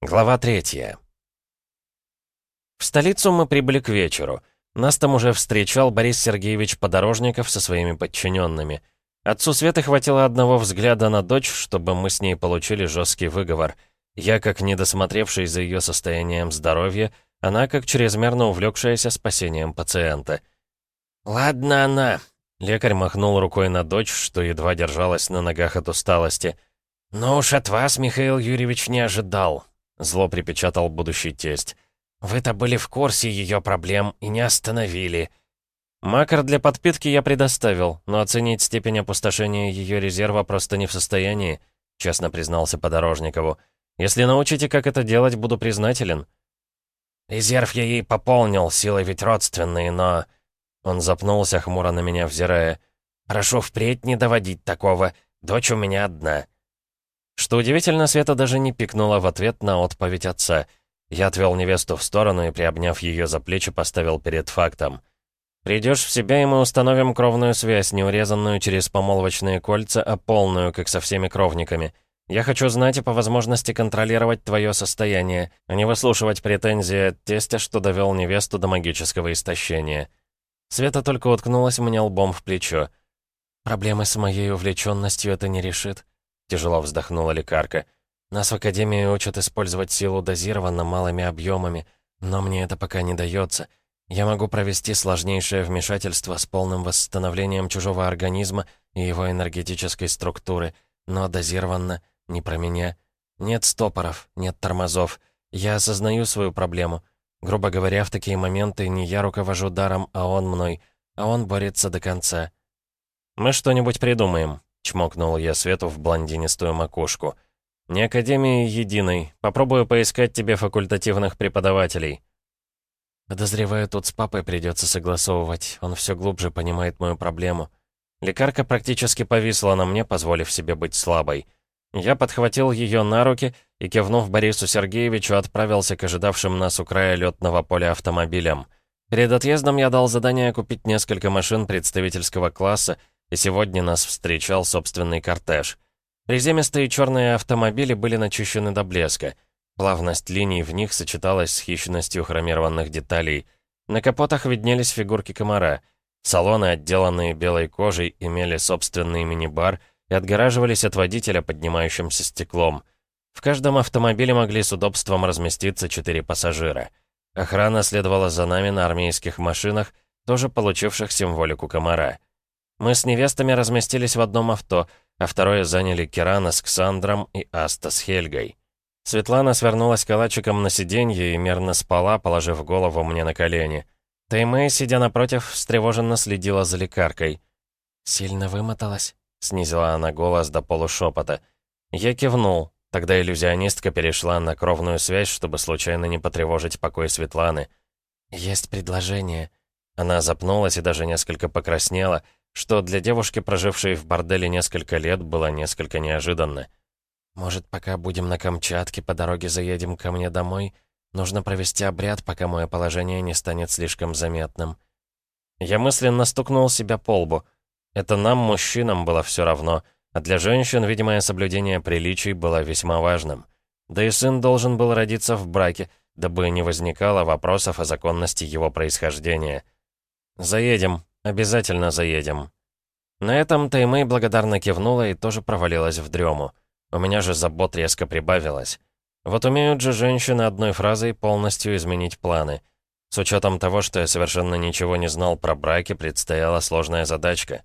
Глава третья. В столицу мы прибыли к вечеру. Нас там уже встречал Борис Сергеевич Подорожников со своими подчиненными. Отцу Светы хватило одного взгляда на дочь, чтобы мы с ней получили жесткий выговор. Я, как недосмотревший за ее состоянием здоровья, она, как чрезмерно увлекшаяся спасением пациента. «Ладно она», — лекарь махнул рукой на дочь, что едва держалась на ногах от усталости. «Но уж от вас, Михаил Юрьевич, не ожидал. Зло припечатал будущий тесть. «Вы-то были в курсе ее проблем и не остановили». Макар для подпитки я предоставил, но оценить степень опустошения ее резерва просто не в состоянии, честно признался Подорожникову. «Если научите, как это делать, буду признателен». «Резерв я ей пополнил, силы ведь родственные, но...» Он запнулся, хмуро на меня взирая. «Прошу впредь не доводить такого. Дочь у меня одна». Что удивительно, Света даже не пикнула в ответ на отповедь отца. Я отвел невесту в сторону и, приобняв ее за плечи, поставил перед фактом. «Придешь в себя, и мы установим кровную связь, не урезанную через помолвочные кольца, а полную, как со всеми кровниками. Я хочу знать и по возможности контролировать твое состояние, а не выслушивать претензии от тестя, что довел невесту до магического истощения». Света только уткнулась мне лбом в плечо. «Проблемы с моей увлеченностью это не решит», Тяжело вздохнула лекарка. «Нас в Академии учат использовать силу дозированно, малыми объемами, но мне это пока не дается. Я могу провести сложнейшее вмешательство с полным восстановлением чужого организма и его энергетической структуры, но дозированно, не про меня. Нет стопоров, нет тормозов. Я осознаю свою проблему. Грубо говоря, в такие моменты не я руковожу даром, а он мной, а он борется до конца. «Мы что-нибудь придумаем», Чмокнул я Свету в блондинистую макушку. «Не Академии единой. Попробую поискать тебе факультативных преподавателей». «Подозреваю, тут с папой придется согласовывать. Он все глубже понимает мою проблему». Лекарка практически повисла на мне, позволив себе быть слабой. Я подхватил ее на руки и, кивнув Борису Сергеевичу, отправился к ожидавшим нас у края летного поля автомобилям. Перед отъездом я дал задание купить несколько машин представительского класса и сегодня нас встречал собственный кортеж. Приземистые черные автомобили были начищены до блеска. Плавность линий в них сочеталась с хищностью хромированных деталей. На капотах виднелись фигурки комара. Салоны, отделанные белой кожей, имели собственный мини-бар и отгораживались от водителя поднимающимся стеклом. В каждом автомобиле могли с удобством разместиться четыре пассажира. Охрана следовала за нами на армейских машинах, тоже получивших символику комара. Мы с невестами разместились в одном авто, а второе заняли Кирана с Ксандром и Аста с Хельгой. Светлана свернулась калачиком на сиденье и мерно спала, положив голову мне на колени. Таймэй, сидя напротив, встревоженно следила за лекаркой. «Сильно вымоталась?» — снизила она голос до полушепота. Я кивнул. Тогда иллюзионистка перешла на кровную связь, чтобы случайно не потревожить покой Светланы. «Есть предложение». Она запнулась и даже несколько покраснела — что для девушки, прожившей в борделе несколько лет, было несколько неожиданно. «Может, пока будем на Камчатке, по дороге заедем ко мне домой? Нужно провести обряд, пока мое положение не станет слишком заметным». Я мысленно стукнул себя по лбу. Это нам, мужчинам, было все равно, а для женщин видимое соблюдение приличий было весьма важным. Да и сын должен был родиться в браке, дабы не возникало вопросов о законности его происхождения. «Заедем», «Обязательно заедем». На этом Таймэй благодарно кивнула и тоже провалилась в дрему. У меня же забот резко прибавилось. Вот умеют же женщины одной фразой полностью изменить планы. С учетом того, что я совершенно ничего не знал про браки, предстояла сложная задачка.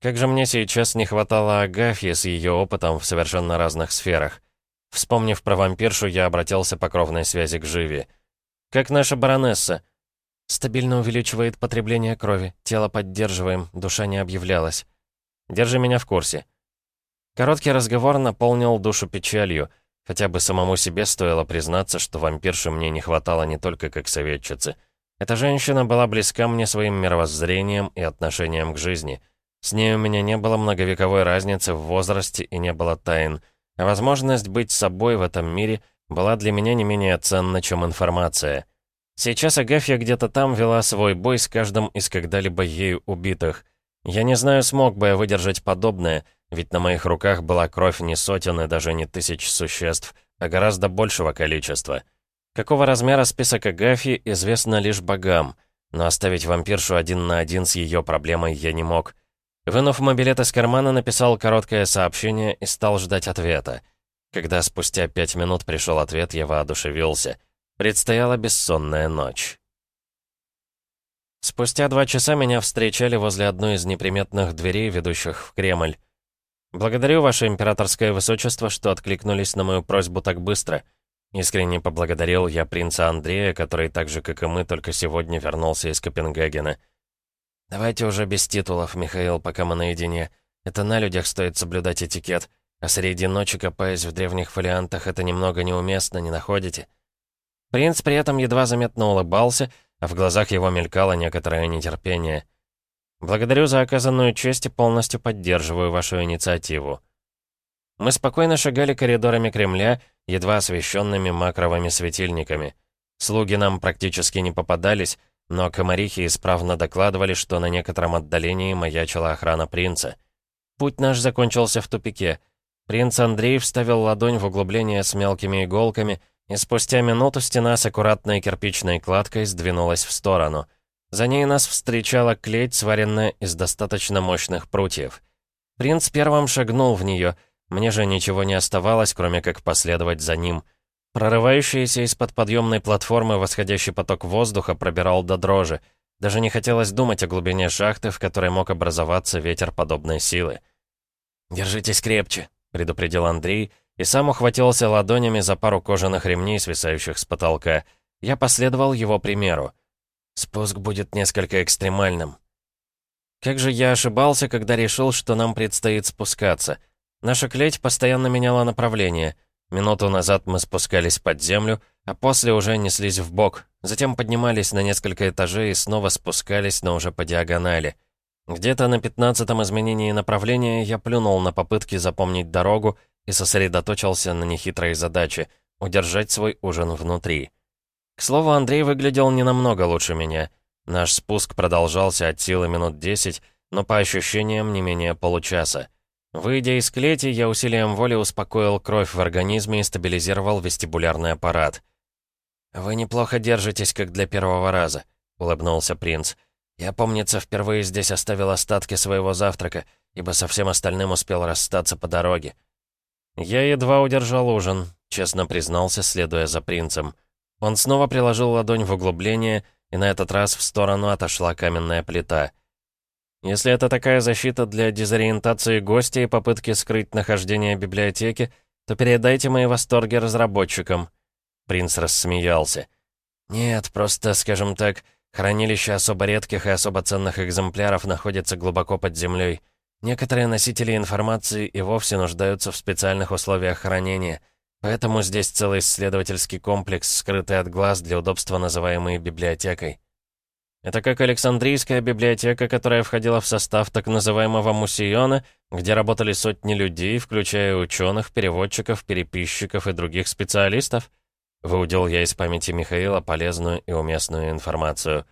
Как же мне сейчас не хватало Агафьи с ее опытом в совершенно разных сферах. Вспомнив про вампиршу, я обратился по кровной связи к Живи. «Как наша баронесса?» Стабильно увеличивает потребление крови. Тело поддерживаем, душа не объявлялась. Держи меня в курсе. Короткий разговор наполнил душу печалью. Хотя бы самому себе стоило признаться, что вампирши мне не хватало не только как советчицы. Эта женщина была близка мне своим мировоззрением и отношением к жизни. С ней у меня не было многовековой разницы в возрасте и не было тайн. А возможность быть собой в этом мире была для меня не менее ценна, чем информация. Сейчас Агафья где-то там вела свой бой с каждым из когда-либо ею убитых. Я не знаю, смог бы я выдержать подобное, ведь на моих руках была кровь не сотен и даже не тысяч существ, а гораздо большего количества. Какого размера список Агафьи, известно лишь богам, но оставить вампиршу один на один с ее проблемой я не мог. Вынув мобилет из кармана, написал короткое сообщение и стал ждать ответа. Когда спустя пять минут пришел ответ, я воодушевился. Предстояла бессонная ночь. Спустя два часа меня встречали возле одной из неприметных дверей, ведущих в Кремль. «Благодарю, Ваше Императорское Высочество, что откликнулись на мою просьбу так быстро». Искренне поблагодарил я принца Андрея, который так же, как и мы, только сегодня вернулся из Копенгагена. «Давайте уже без титулов, Михаил, пока мы наедине. Это на людях стоит соблюдать этикет. А среди ночи, копаясь в древних фолиантах, это немного неуместно, не находите?» Принц при этом едва заметно улыбался, а в глазах его мелькало некоторое нетерпение. Благодарю за оказанную честь и полностью поддерживаю вашу инициативу. Мы спокойно шагали коридорами Кремля, едва освещенными макровыми светильниками. Слуги нам практически не попадались, но комарихи исправно докладывали, что на некотором отдалении маячила охрана принца. Путь наш закончился в тупике. Принц Андрей вставил ладонь в углубление с мелкими иголками, и спустя минуту стена с аккуратной кирпичной кладкой сдвинулась в сторону — за ней нас встречала клеть, сваренная из достаточно мощных прутьев. Принц первым шагнул в нее, мне же ничего не оставалось, кроме как последовать за ним. Прорывающийся из-под подъемной платформы восходящий поток воздуха пробирал до дрожи. Даже не хотелось думать о глубине шахты, в которой мог образоваться ветер подобной силы. «Держитесь крепче», — предупредил Андрей, и сам ухватился ладонями за пару кожаных ремней, свисающих с потолка. Я последовал его примеру. Спуск будет несколько экстремальным. Как же я ошибался, когда решил, что нам предстоит спускаться. Наша клеть постоянно меняла направление. Минуту назад мы спускались под землю, а после уже неслись в бок. Затем поднимались на несколько этажей и снова спускались, но уже по диагонали. Где-то на пятнадцатом изменении направления я плюнул на попытки запомнить дорогу и сосредоточился на нехитрой задаче — удержать свой ужин внутри. К слову, Андрей выглядел не намного лучше меня. Наш спуск продолжался от силы минут 10, но по ощущениям не менее получаса. Выйдя из клети, я усилием воли успокоил кровь в организме и стабилизировал вестибулярный аппарат. «Вы неплохо держитесь, как для первого раза», — улыбнулся принц. «Я, помнится, впервые здесь оставил остатки своего завтрака, ибо со всем остальным успел расстаться по дороге». «Я едва удержал ужин», — честно признался, следуя за принцем. Он снова приложил ладонь в углубление, и на этот раз в сторону отошла каменная плита. Если это такая защита для дезориентации гостя и попытки скрыть нахождение библиотеки, то передайте мои восторги разработчикам». Принц рассмеялся. «Нет, просто, скажем так, хранилище особо редких и особо ценных экземпляров находится глубоко под землей. Некоторые носители информации и вовсе нуждаются в специальных условиях хранения — Поэтому здесь целый исследовательский комплекс, скрытый от глаз для удобства называемый библиотекой. Это как Александрийская библиотека, которая входила в состав так называемого Мусиона, где работали сотни людей, включая ученых, переводчиков, переписчиков и других специалистов? Выудил я из памяти Михаила полезную и уместную информацию.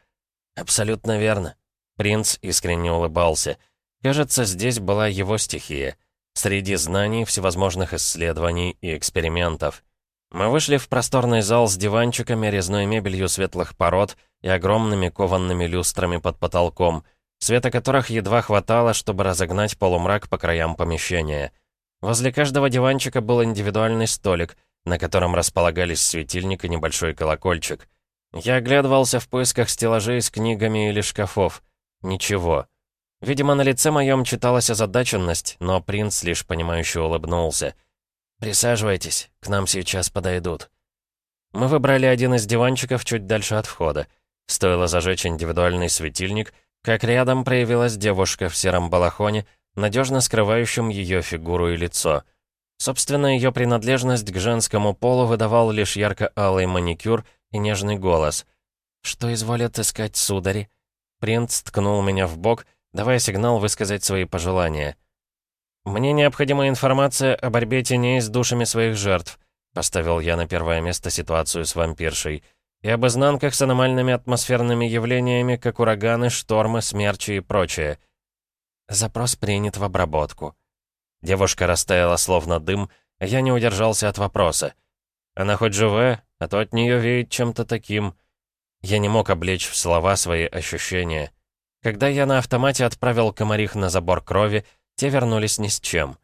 Абсолютно верно. Принц искренне улыбался. Кажется, здесь была его стихия — среди знаний, всевозможных исследований и экспериментов. Мы вышли в просторный зал с диванчиками, резной мебелью светлых пород и огромными кованными люстрами под потолком, света которых едва хватало, чтобы разогнать полумрак по краям помещения. Возле каждого диванчика был индивидуальный столик, на котором располагались светильник и небольшой колокольчик. Я оглядывался в поисках стеллажей с книгами или шкафов. Ничего. Видимо, на лице моем читалась озадаченность, но принц лишь понимающе улыбнулся. «Присаживайтесь, к нам сейчас подойдут». Мы выбрали один из диванчиков чуть дальше от входа. Стоило зажечь индивидуальный светильник, как рядом проявилась девушка в сером балахоне, надежно скрывающем ее фигуру и лицо. Собственно, ее принадлежность к женскому полу выдавал лишь ярко-алый маникюр и нежный голос. «Что изволят искать судари?» Принц ткнул меня в бок, давая сигнал высказать свои пожелания. «Мне необходима информация о борьбе теней с душами своих жертв», поставил я на первое место ситуацию с вампиршей, и об изнанках с аномальными атмосферными явлениями, как ураганы, штормы, смерчи и прочее. Запрос принят в обработку. Девушка растаяла словно дым, а я не удержался от вопроса. Она хоть живая, а то от нее веет чем-то таким. Я не мог облечь в слова свои ощущения. Когда я на автомате отправил комарих на забор крови, те вернулись ни с чем.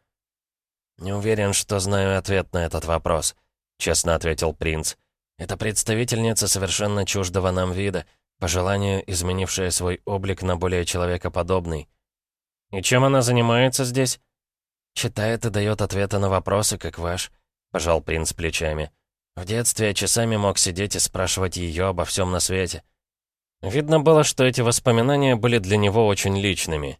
«Не уверен, что знаю ответ на этот вопрос», — честно ответил принц. «Это представительница совершенно чуждого нам вида, по желанию изменившая свой облик на более человекоподобный». «И чем она занимается здесь?» «Читает и дает ответы на вопросы, как ваш», — пожал принц плечами. «В детстве я часами мог сидеть и спрашивать ее обо всем на свете». Видно было, что эти воспоминания были для него очень личными.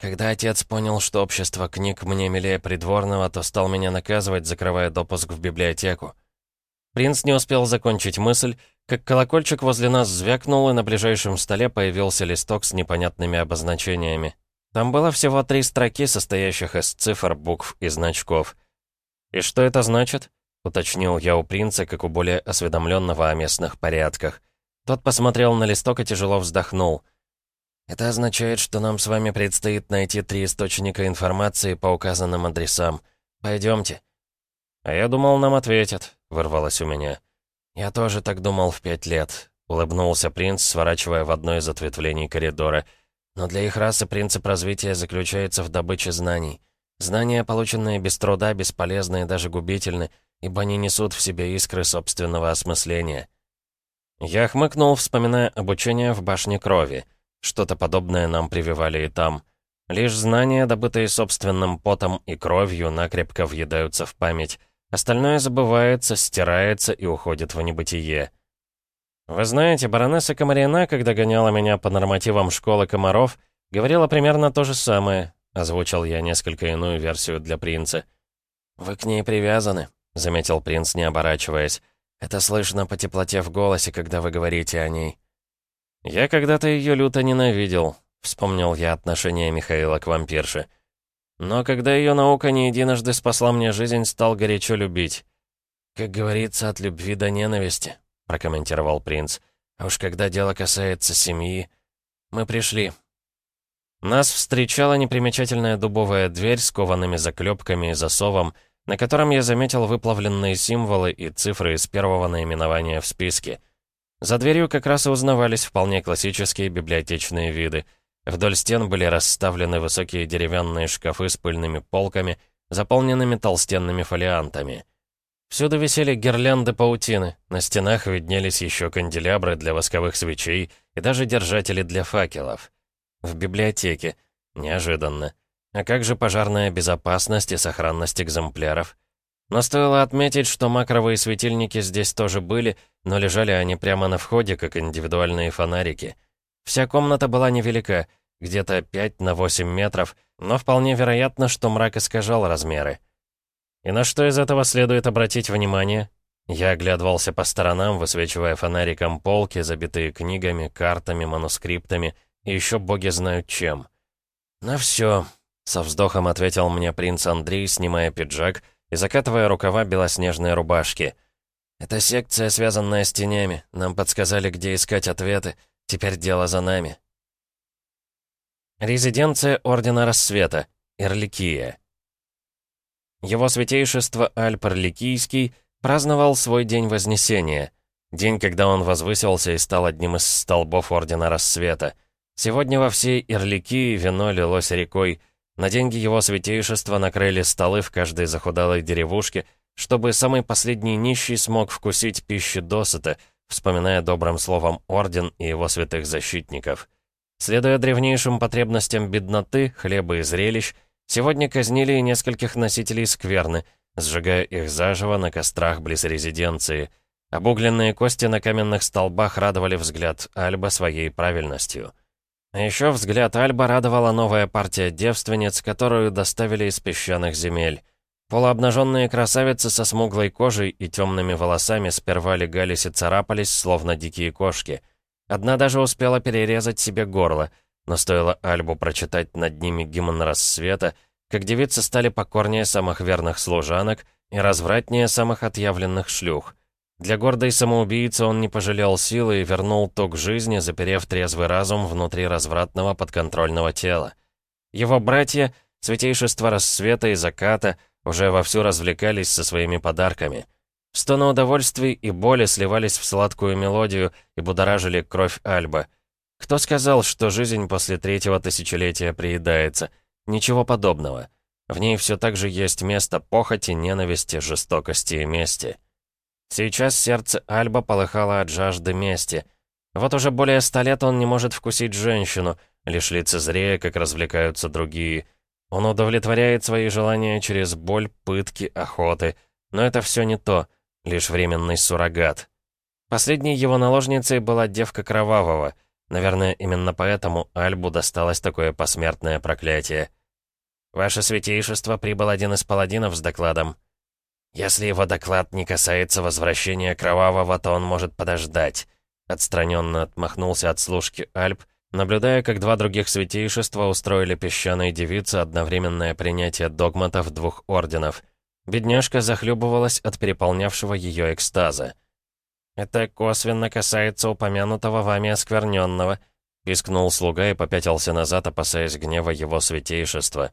Когда отец понял, что общество книг мне милее придворного, то стал меня наказывать, закрывая допуск в библиотеку. Принц не успел закончить мысль, как колокольчик возле нас звякнул, и на ближайшем столе появился листок с непонятными обозначениями. Там было всего три строки, состоящих из цифр, букв и значков. «И что это значит?» — уточнил я у принца, как у более осведомленного о местных порядках. Тот посмотрел на листок и тяжело вздохнул. «Это означает, что нам с вами предстоит найти три источника информации по указанным адресам. Пойдемте». «А я думал, нам ответят», — вырвалось у меня. «Я тоже так думал в пять лет», — улыбнулся принц, сворачивая в одно из ответвлений коридора. «Но для их расы принцип развития заключается в добыче знаний. Знания, полученные без труда, бесполезны и даже губительны, ибо они несут в себе искры собственного осмысления». Я хмыкнул, вспоминая обучение в башне крови. Что-то подобное нам прививали и там. Лишь знания, добытые собственным потом и кровью, накрепко въедаются в память. Остальное забывается, стирается и уходит в небытие. Вы знаете, баронесса Комарина, когда гоняла меня по нормативам школы комаров, говорила примерно то же самое. Озвучил я несколько иную версию для принца. «Вы к ней привязаны», — заметил принц, не оборачиваясь. Это слышно по теплоте в голосе, когда вы говорите о ней. Я когда-то ее люто ненавидел, вспомнил я отношение Михаила к вампирше. Но когда ее наука не единожды спасла мне жизнь, стал горячо любить. «Как говорится, от любви до ненависти», — прокомментировал принц. «А уж когда дело касается семьи...» «Мы пришли». Нас встречала непримечательная дубовая дверь с коваными заклепками и засовом, на котором я заметил выплавленные символы и цифры из первого наименования в списке. За дверью как раз и узнавались вполне классические библиотечные виды. Вдоль стен были расставлены высокие деревянные шкафы с пыльными полками, заполненными толстенными фолиантами. Всюду висели гирлянды паутины, на стенах виднелись еще канделябры для восковых свечей и даже держатели для факелов. В библиотеке. Неожиданно. А как же пожарная безопасность и сохранность экземпляров? Но стоило отметить, что макровые светильники здесь тоже были, но лежали они прямо на входе, как индивидуальные фонарики. Вся комната была невелика, где-то 5 на 8 метров, но вполне вероятно, что мрак искажал размеры. И на что из этого следует обратить внимание? Я оглядывался по сторонам, высвечивая фонариком полки, забитые книгами, картами, манускриптами и еще боги знают чем. На все, со вздохом ответил мне принц Андрей, снимая пиджак и закатывая рукава белоснежной рубашки. «Это секция, связанная с тенями. Нам подсказали, где искать ответы. Теперь дело за нами». Резиденция Ордена Рассвета. Ирликия. Его святейшество Альп Ирликийский праздновал свой день Вознесения. День, когда он возвысился и стал одним из столбов Ордена Рассвета. Сегодня во всей Ирликии вино лилось рекой, на деньги его святейшества накрыли столы в каждой захудалой деревушке, чтобы самый последний нищий смог вкусить пищи досыта, вспоминая добрым словом Орден и его святых защитников. Следуя древнейшим потребностям бедноты, хлеба и зрелищ, сегодня казнили и нескольких носителей скверны, сжигая их заживо на кострах близ резиденции. Обугленные кости на каменных столбах радовали взгляд Альба своей правильностью. Еще взгляд Альба радовала новая партия девственниц, которую доставили из песчаных земель. Полуобнаженные красавицы со смуглой кожей и темными волосами сперва легались и царапались, словно дикие кошки. Одна даже успела перерезать себе горло, но стоило Альбу прочитать над ними гимн рассвета, как девицы стали покорнее самых верных служанок и развратнее самых отъявленных шлюх. Для гордой самоубийцы он не пожалел силы и вернул ток жизни, заперев трезвый разум внутри развратного подконтрольного тела. Его братья, святейшество рассвета и заката, уже вовсю развлекались со своими подарками. Стоны удовольствий и боли сливались в сладкую мелодию и будоражили кровь Альба. Кто сказал, что жизнь после третьего тысячелетия приедается? Ничего подобного. В ней все так же есть место похоти, ненависти, жестокости и мести. Сейчас сердце Альба полыхало от жажды мести. Вот уже более ста лет он не может вкусить женщину, лишь лицезрея, как развлекаются другие. Он удовлетворяет свои желания через боль, пытки, охоты. Но это все не то, лишь временный суррогат. Последней его наложницей была девка Кровавого. Наверное, именно поэтому Альбу досталось такое посмертное проклятие. «Ваше святейшество прибыл один из паладинов с докладом», «Если его доклад не касается возвращения Кровавого, то он может подождать», отстраненно отмахнулся от служки Альп, наблюдая, как два других святейшества устроили песчаной девице одновременное принятие догматов двух орденов. Бедняжка захлебывалась от переполнявшего ее экстаза. «Это косвенно касается упомянутого вами оскверненного», пискнул слуга и попятился назад, опасаясь гнева его святейшества.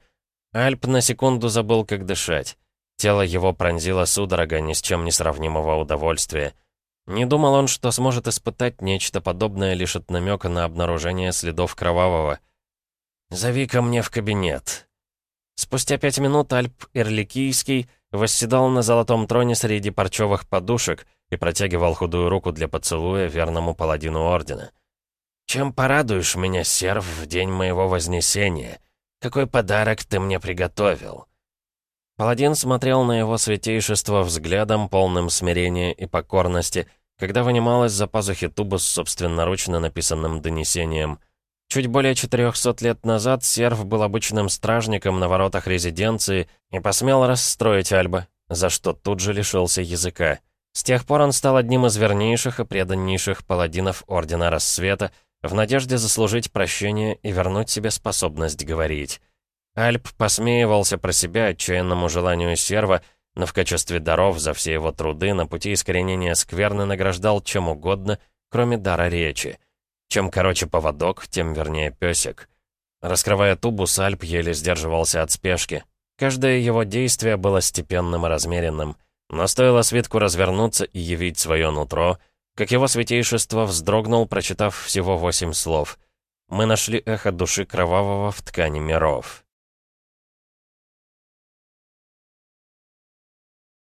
Альп на секунду забыл, как дышать. Тело его пронзило судорога ни с чем не сравнимого удовольствия. Не думал он, что сможет испытать нечто подобное лишь от намека на обнаружение следов кровавого. «Зови ко мне в кабинет». Спустя пять минут Альп Ирликийский восседал на золотом троне среди парчевых подушек и протягивал худую руку для поцелуя верному паладину Ордена. «Чем порадуешь меня, серв, в день моего вознесения? Какой подарок ты мне приготовил?» Паладин смотрел на его святейшество взглядом, полным смирения и покорности, когда вынимал из-за пазухи тубу с собственноручно написанным донесением. Чуть более 400 лет назад серв был обычным стражником на воротах резиденции и посмел расстроить Альба, за что тут же лишился языка. С тех пор он стал одним из вернейших и преданнейших паладинов Ордена Рассвета, в надежде заслужить прощение и вернуть себе способность говорить. Альп посмеивался про себя отчаянному желанию серва, но в качестве даров за все его труды на пути искоренения скверны награждал чем угодно, кроме дара речи. Чем короче поводок, тем вернее песик. Раскрывая тубус, Альп еле сдерживался от спешки. Каждое его действие было степенным и размеренным. Но стоило свитку развернуться и явить свое нутро, как его святейшество вздрогнул, прочитав всего восемь слов. «Мы нашли эхо души кровавого в ткани миров».